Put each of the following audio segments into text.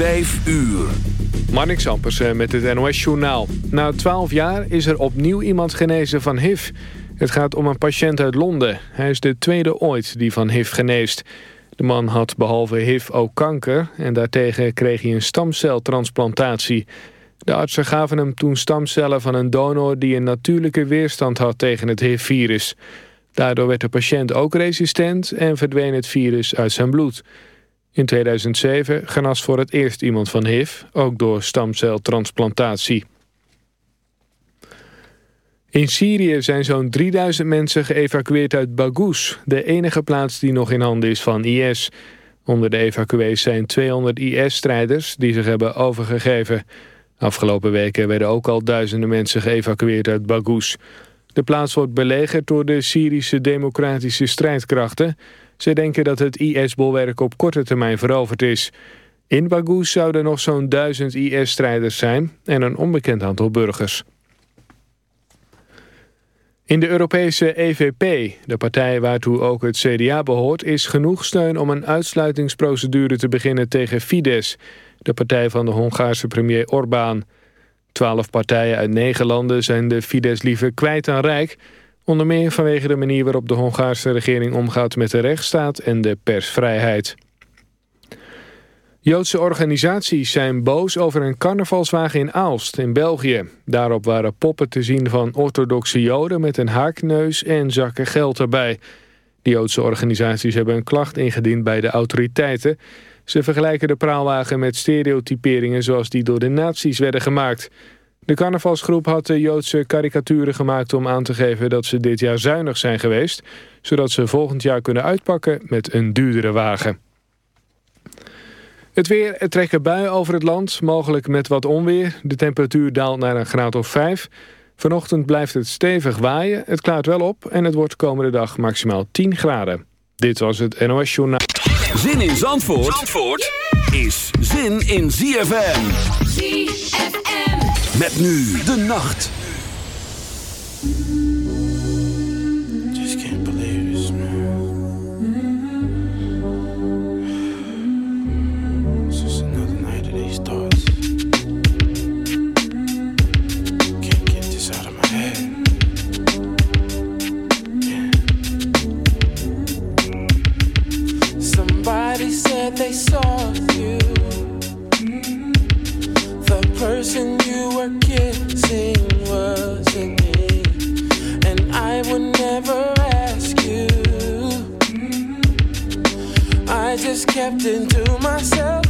Vijf uur. Marnix Ampersen met het NOS-journaal. Na 12 jaar is er opnieuw iemand genezen van HIV. Het gaat om een patiënt uit Londen. Hij is de tweede ooit die van HIV geneest. De man had behalve HIV ook kanker... en daartegen kreeg hij een stamceltransplantatie. De artsen gaven hem toen stamcellen van een donor... die een natuurlijke weerstand had tegen het HIV-virus. Daardoor werd de patiënt ook resistent... en verdween het virus uit zijn bloed... In 2007 genas voor het eerst iemand van HIV, ook door stamceltransplantatie. In Syrië zijn zo'n 3000 mensen geëvacueerd uit Baghouz, de enige plaats die nog in handen is van IS. Onder de evacuees zijn 200 IS-strijders die zich hebben overgegeven. Afgelopen weken werden ook al duizenden mensen geëvacueerd uit Baghouz. De plaats wordt belegerd door de Syrische democratische strijdkrachten... Ze denken dat het IS-bolwerk op korte termijn veroverd is. In Baghouz zouden nog zo'n duizend IS-strijders zijn en een onbekend aantal burgers. In de Europese EVP, de partij waartoe ook het CDA behoort... is genoeg steun om een uitsluitingsprocedure te beginnen tegen Fidesz... de partij van de Hongaarse premier Orbán. Twaalf partijen uit negen landen zijn de Fidesz liever kwijt aan Rijk... Onder meer vanwege de manier waarop de Hongaarse regering omgaat met de rechtsstaat en de persvrijheid. Joodse organisaties zijn boos over een carnavalswagen in Aalst in België. Daarop waren poppen te zien van orthodoxe joden met een haakneus en zakken geld erbij. De Joodse organisaties hebben een klacht ingediend bij de autoriteiten. Ze vergelijken de praalwagen met stereotyperingen zoals die door de nazi's werden gemaakt. De carnavalsgroep had de Joodse karikaturen gemaakt om aan te geven dat ze dit jaar zuinig zijn geweest, zodat ze volgend jaar kunnen uitpakken met een duurdere wagen. Het weer, trekken buien over het land, mogelijk met wat onweer. De temperatuur daalt naar een graad of 5. Vanochtend blijft het stevig waaien, het klaart wel op en het wordt komende dag maximaal 10 graden. Dit was het NOS Journaal. Zin in Zandvoort, Zandvoort is zin in ZFM. ZFM. Met nu de nacht. Just can't believe. It's just another night of these thoughts. Can't get this out of my head. Yeah. Somebody said they saw you. Person you were kissing wasn't me, and I would never ask you. I just kept it to myself.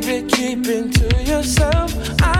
Keep it to yourself. I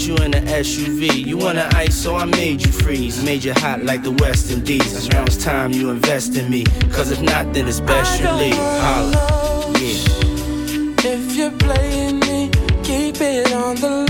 Put you in the SUV. You wanna ice, so I made you freeze. Made you hot like the West Indies. Now it's time you invest in me. Cause if not, then it's best you leave. Holla. Yeah. If you're playing me, keep it on the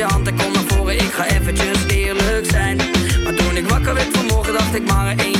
je hand en naar voren. Ik ga eventjes eerlijk zijn. Maar toen ik wakker werd vanmorgen, dacht ik maar één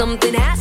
Something has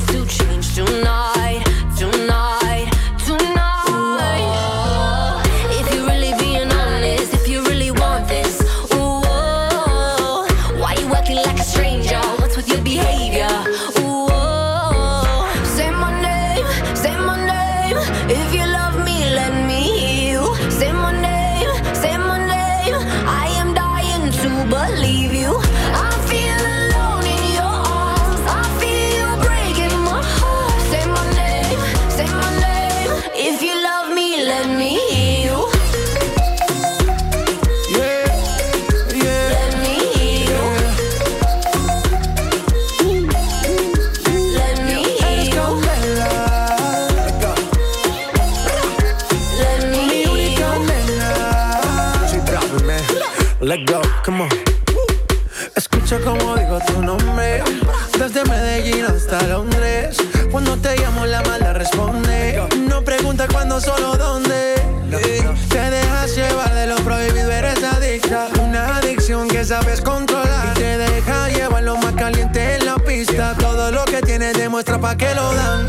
settle down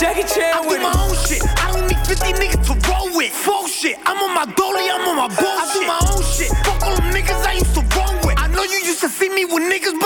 Jackie Chan I with do my own shit. I don't need 50 niggas to roll with. Full shit. I'm on my dolly, I'm on my bullshit. I do my own shit. Fuck all them niggas I used to roll with. I know you used to see me with niggas,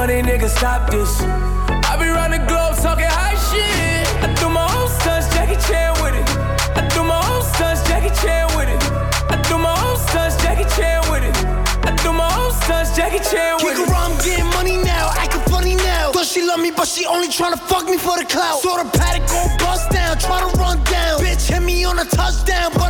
money, nigga, stop this. I be round the globe talking high shit. I do my own stunts, Jackie Chan with it. I do my own stunts, Jackie Chan with it. I do my own stunts, Jackie Chan with it. I do my own stunts, Jackie Chan with Kick it. around, I'm getting money now, acting funny now. Does she love me, but she only tryna fuck me for the clout. Saw the paddock go bust down, tryna run down. Bitch hit me on a touchdown, but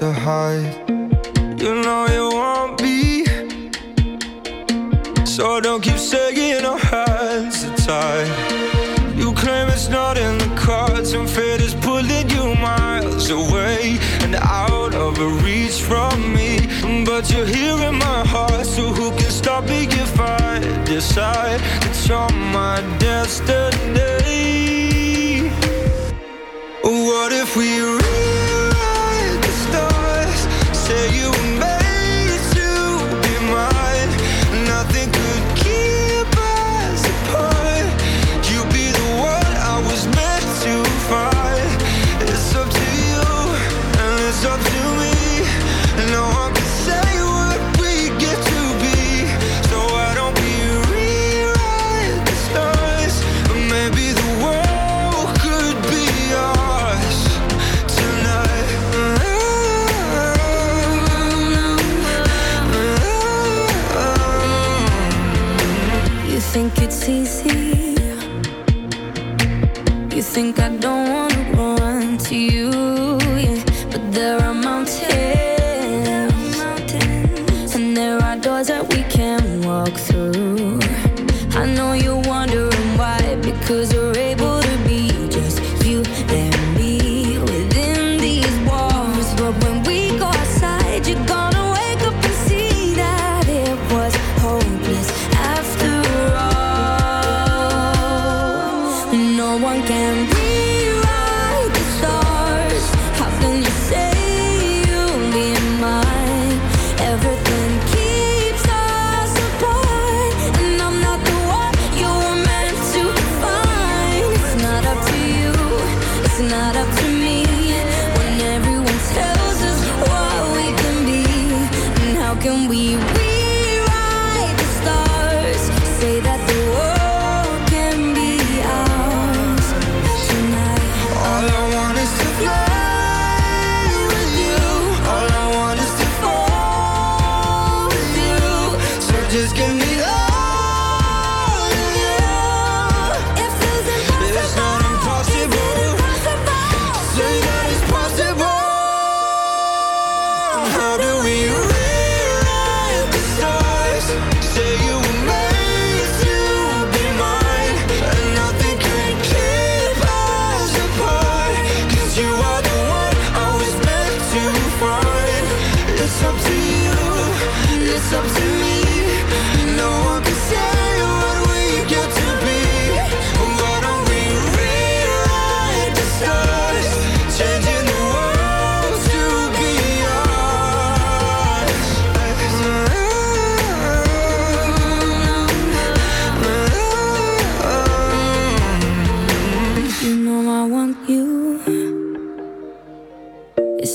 to hide that we can walk through.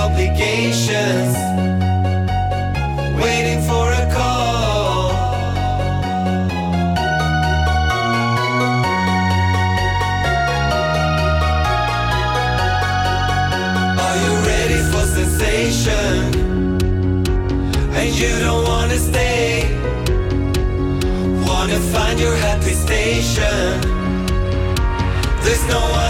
Obligations. Waiting for a call. Are you ready for sensation? And you don't wanna stay. Wanna find your happy station. There's no one